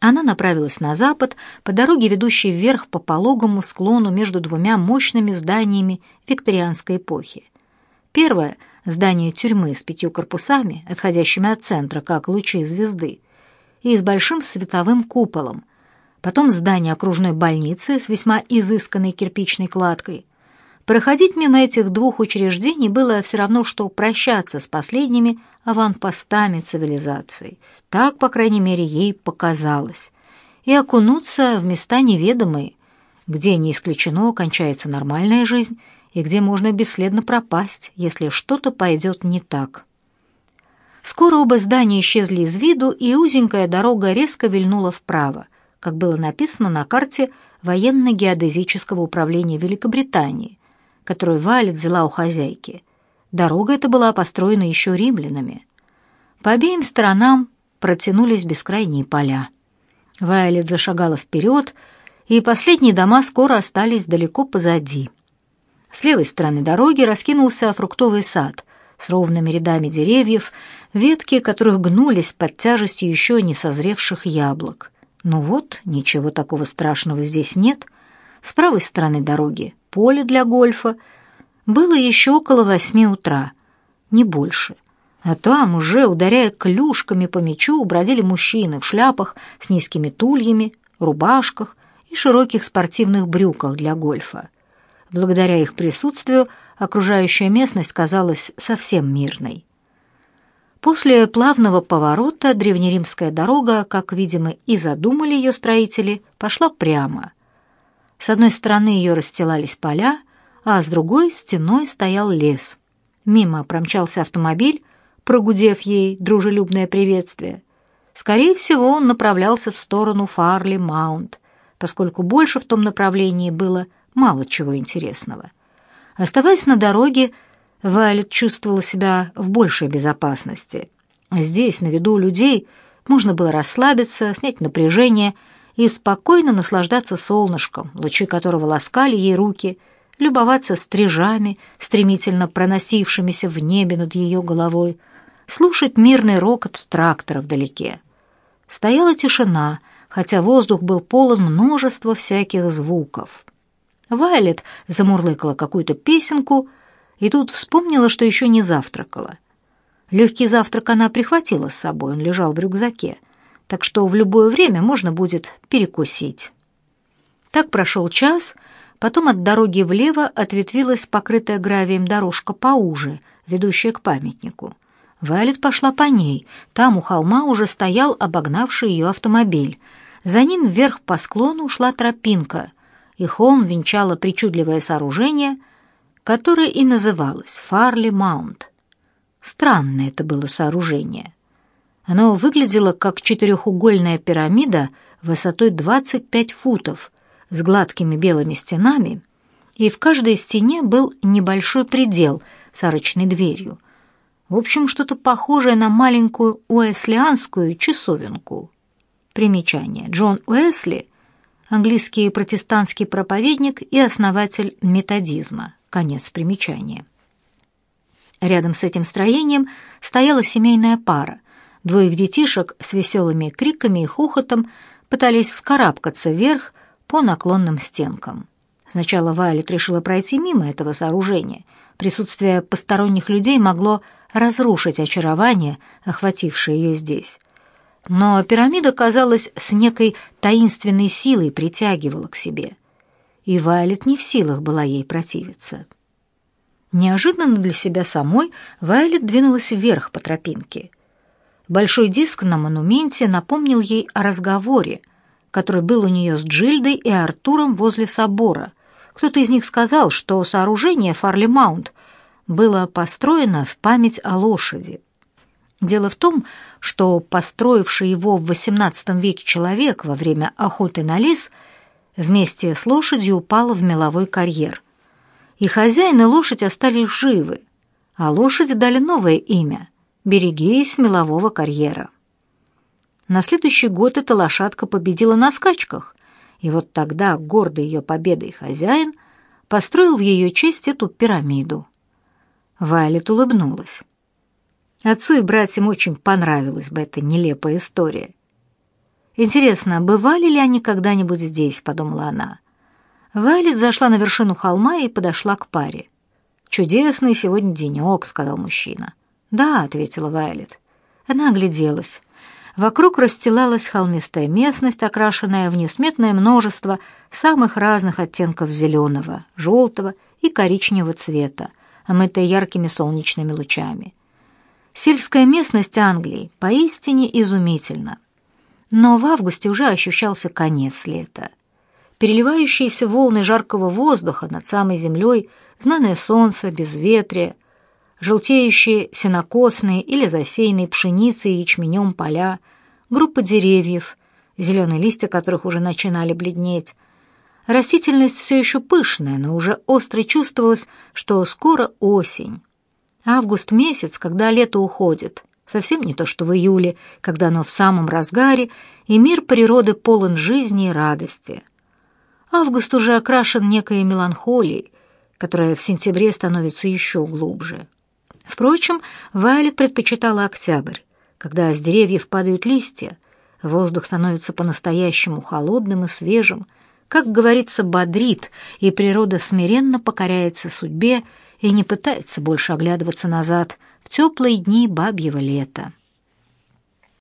Она направилась на запад, по дороге, ведущей вверх по пологому склону между двумя мощными зданиями викторианской эпохи. Первое — здание тюрьмы с пятью корпусами, отходящими от центра, как лучи звезды, и с большим световым куполом. Потом здание окружной больницы с весьма изысканной кирпичной кладкой. Проходить мимо этих двух учреждений было все равно, что прощаться с последними аванпостами цивилизации. Так, по крайней мере, ей показалось. И окунуться в места неведомые, где не исключено кончается нормальная жизнь, и где можно бесследно пропасть, если что-то пойдет не так. Скоро оба здания исчезли из виду, и узенькая дорога резко вильнула вправо, как было написано на карте военно-геодезического управления Великобритании, которую Вайлет взяла у хозяйки. Дорога эта была построена еще римлянами. По обеим сторонам протянулись бескрайние поля. Вайлет зашагала вперед, и последние дома скоро остались далеко позади. С левой стороны дороги раскинулся фруктовый сад с ровными рядами деревьев, ветки которых гнулись под тяжестью еще не созревших яблок. Ну вот, ничего такого страшного здесь нет. С правой стороны дороги поле для гольфа. Было еще около восьми утра, не больше. А там уже, ударяя клюшками по мячу, бродили мужчины в шляпах с низкими тульями, рубашках и широких спортивных брюках для гольфа. Благодаря их присутствию окружающая местность казалась совсем мирной. После плавного поворота древнеримская дорога, как, видимо, и задумали ее строители, пошла прямо. С одной стороны ее расстилались поля, а с другой стеной стоял лес. Мимо промчался автомобиль, прогудев ей дружелюбное приветствие. Скорее всего, он направлялся в сторону Фарли-Маунт, поскольку больше в том направлении было мало чего интересного. Оставаясь на дороге, Вайлет чувствовала себя в большей безопасности. Здесь, на виду у людей, можно было расслабиться, снять напряжение и спокойно наслаждаться солнышком, лучи которого ласкали ей руки, любоваться стрижами, стремительно проносившимися в небе над ее головой, слушать мирный рокот трактора вдалеке. Стояла тишина, хотя воздух был полон множества всяких звуков. Вайлет замурлыкала какую-то песенку и тут вспомнила, что еще не завтракала. Легкий завтрак она прихватила с собой, он лежал в рюкзаке, так что в любое время можно будет перекусить. Так прошел час, потом от дороги влево ответвилась покрытая гравием дорожка поуже, ведущая к памятнику. Вайлет пошла по ней. Там у холма уже стоял обогнавший ее автомобиль. За ним вверх по склону ушла тропинка, и холм венчало причудливое сооружение, которое и называлось Фарли Маунт. Странное это было сооружение. Оно выглядело как четырехугольная пирамида высотой 25 футов с гладкими белыми стенами, и в каждой стене был небольшой предел с арочной дверью. В общем, что-то похожее на маленькую уэслианскую часовенку. Примечание. Джон Уэсли — английский протестантский проповедник и основатель методизма. Конец примечания. Рядом с этим строением стояла семейная пара. Двоих детишек с веселыми криками и хохотом пытались вскарабкаться вверх по наклонным стенкам. Сначала Вайлет решила пройти мимо этого сооружения. Присутствие посторонних людей могло разрушить очарование, охватившее ее здесь. Но пирамида, казалось, с некой таинственной силой притягивала к себе, и Вайлет не в силах была ей противиться. Неожиданно для себя самой Вайлет двинулась вверх по тропинке. Большой диск на монументе напомнил ей о разговоре, который был у нее с Джильдой и Артуром возле собора. Кто-то из них сказал, что сооружение Фарли Маунт было построено в память о лошади. Дело в том, что построивший его в XVIII веке человек во время охоты на лис вместе с лошадью упал в меловой карьер. И хозяин и лошадь остались живы, а лошади дали новое имя — «Берегись мелового карьера». На следующий год эта лошадка победила на скачках, и вот тогда гордый ее победой хозяин построил в ее честь эту пирамиду. Вайлет улыбнулась. Отцу и братьям очень понравилась бы эта нелепая история. Интересно, бывали ли они когда-нибудь здесь, подумала она. Вайлет зашла на вершину холма и подошла к паре. «Чудесный сегодня денек», — сказал мужчина. «Да», — ответила Вайлет. Она огляделась. Вокруг расстилалась холмистая местность, окрашенная в несметное множество самых разных оттенков зеленого, желтого и коричневого цвета, омытая яркими солнечными лучами. Сельская местность Англии поистине изумительна. Но в августе уже ощущался конец лета. Переливающиеся волны жаркого воздуха над самой землей, знаное солнце, безветрие, желтеющие сенокосные или засеянные пшеницей и ячменем поля, группа деревьев, зеленые листья которых уже начинали бледнеть. Растительность все еще пышная, но уже остро чувствовалось, что скоро осень. Август месяц, когда лето уходит, совсем не то, что в июле, когда оно в самом разгаре, и мир природы полон жизни и радости. Август уже окрашен некой меланхолией, которая в сентябре становится еще глубже. Впрочем, Вайлет предпочитала октябрь, когда с деревьев падают листья, воздух становится по-настоящему холодным и свежим, как говорится, бодрит, и природа смиренно покоряется судьбе и не пытается больше оглядываться назад в теплые дни бабьего лета.